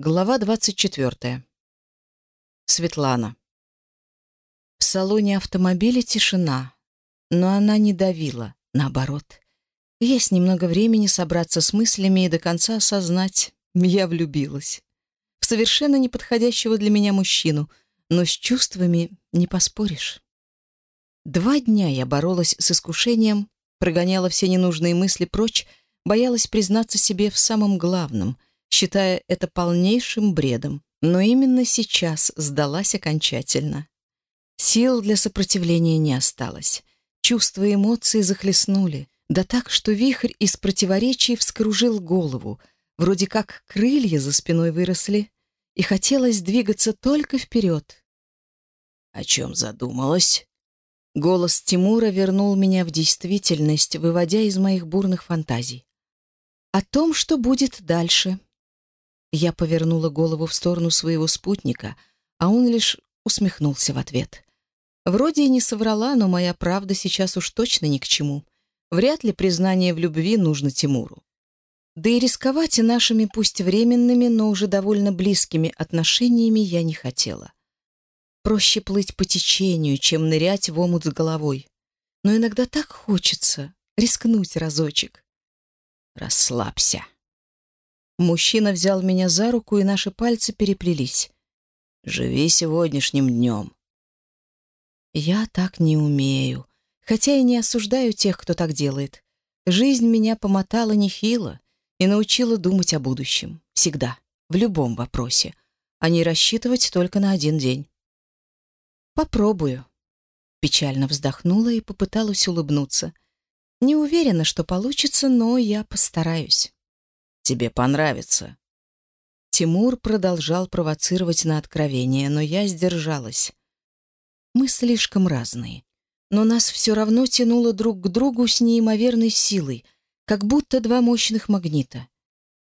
Глава 24. Светлана. В салоне автомобиля тишина, но она не давила, наоборот. Есть немного времени собраться с мыслями и до конца осознать, я влюбилась. В совершенно неподходящего для меня мужчину, но с чувствами не поспоришь. Два дня я боролась с искушением, прогоняла все ненужные мысли прочь, считая это полнейшим бредом. Но именно сейчас сдалась окончательно. Сил для сопротивления не осталось. Чувства и эмоции захлестнули. Да так, что вихрь из противоречий вскружил голову. Вроде как крылья за спиной выросли. И хотелось двигаться только вперед. «О чем задумалась?» Голос Тимура вернул меня в действительность, выводя из моих бурных фантазий. «О том, что будет дальше», Я повернула голову в сторону своего спутника, а он лишь усмехнулся в ответ. Вроде и не соврала, но моя правда сейчас уж точно ни к чему. Вряд ли признание в любви нужно Тимуру. Да и рисковать нашими пусть временными, но уже довольно близкими отношениями я не хотела. Проще плыть по течению, чем нырять в омут Мужчина взял меня за руку, и наши пальцы переплелись. «Живи сегодняшним днем». Я так не умею, хотя и не осуждаю тех, кто так делает. Жизнь меня помотала нехило и научила думать о будущем. Всегда, в любом вопросе, а не рассчитывать только на один день. «Попробую», — печально вздохнула и попыталась улыбнуться. «Не уверена, что получится, но я постараюсь» тебе понравится». Тимур продолжал провоцировать на откровение, но я сдержалась. Мы слишком разные. Но нас все равно тянуло друг к другу с неимоверной силой, как будто два мощных магнита.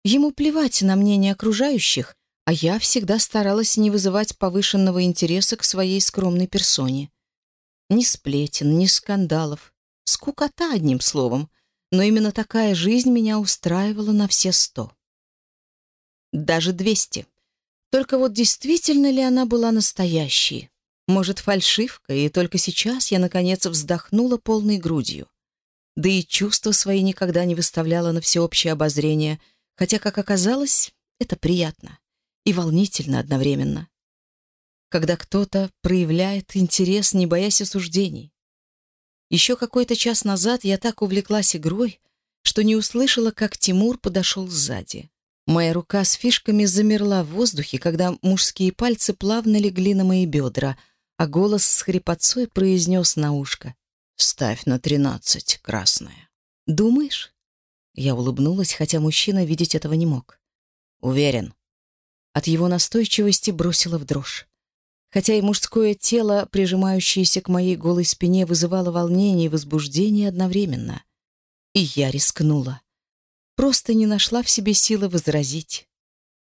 Ему плевать на мнение окружающих, а я всегда старалась не вызывать повышенного интереса к своей скромной персоне. Ни сплетен, ни скандалов. Скукота, одним словом но именно такая жизнь меня устраивала на все сто. Даже двести. Только вот действительно ли она была настоящей? Может, фальшивка, и только сейчас я, наконец, вздохнула полной грудью. Да и чувства свои никогда не выставляла на всеобщее обозрение, хотя, как оказалось, это приятно и волнительно одновременно. Когда кто-то проявляет интерес, не боясь осуждений, Еще какой-то час назад я так увлеклась игрой, что не услышала, как Тимур подошел сзади. Моя рука с фишками замерла в воздухе, когда мужские пальцы плавно легли на мои бедра, а голос с хрипотцой произнес на ушко. «Ставь на тринадцать, красная». «Думаешь?» Я улыбнулась, хотя мужчина видеть этого не мог. «Уверен». От его настойчивости бросила в дрожь хотя и мужское тело, прижимающееся к моей голой спине, вызывало волнение и возбуждение одновременно. И я рискнула. Просто не нашла в себе силы возразить.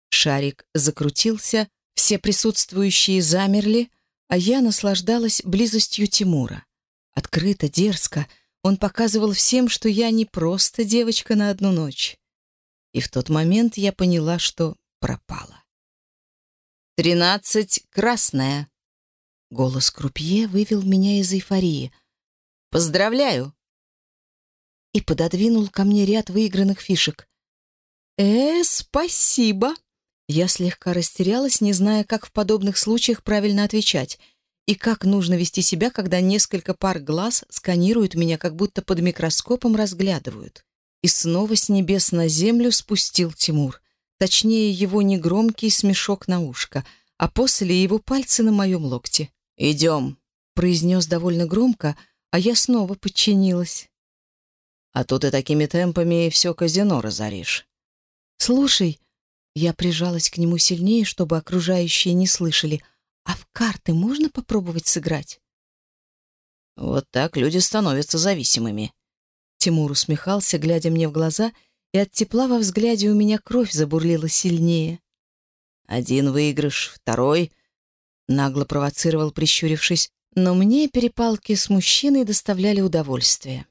Шарик закрутился, все присутствующие замерли, а я наслаждалась близостью Тимура. Открыто, дерзко он показывал всем, что я не просто девочка на одну ночь. И в тот момент я поняла, что пропала. «Тринадцать красная!» Голос крупье вывел меня из эйфории. «Поздравляю!» И пододвинул ко мне ряд выигранных фишек. «Э, спасибо!» Я слегка растерялась, не зная, как в подобных случаях правильно отвечать и как нужно вести себя, когда несколько пар глаз сканируют меня, как будто под микроскопом разглядывают. И снова с небес на землю спустил Тимур. Точнее, его негромкий смешок на ушко, а после его пальцы на моем локте. «Идем», — произнес довольно громко, а я снова подчинилась. «А то ты такими темпами все казино разоришь». «Слушай», — я прижалась к нему сильнее, чтобы окружающие не слышали, «а в карты можно попробовать сыграть?» «Вот так люди становятся зависимыми». Тимур усмехался, глядя мне в глаза — и от тепла во взгляде у меня кровь забурлила сильнее. Один выигрыш, второй. Нагло провоцировал, прищурившись. Но мне перепалки с мужчиной доставляли удовольствие.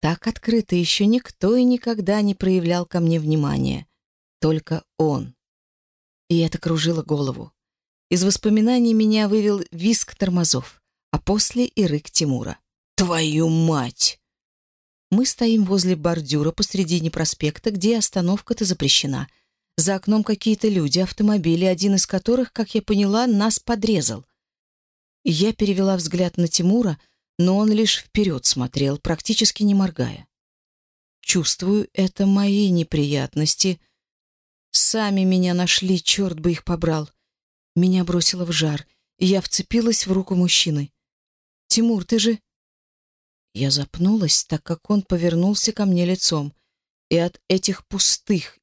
Так открыто еще никто и никогда не проявлял ко мне внимания. Только он. И это кружило голову. Из воспоминаний меня вывел виск тормозов, а после и рык Тимура. «Твою мать!» Мы стоим возле бордюра посредине проспекта, где остановка-то запрещена, За окном какие-то люди, автомобили, один из которых, как я поняла, нас подрезал. Я перевела взгляд на Тимура, но он лишь вперед смотрел, практически не моргая. Чувствую, это мои неприятности. Сами меня нашли, черт бы их побрал. Меня бросило в жар, и я вцепилась в руку мужчины. «Тимур, ты же...» Я запнулась, так как он повернулся ко мне лицом, и от этих пустых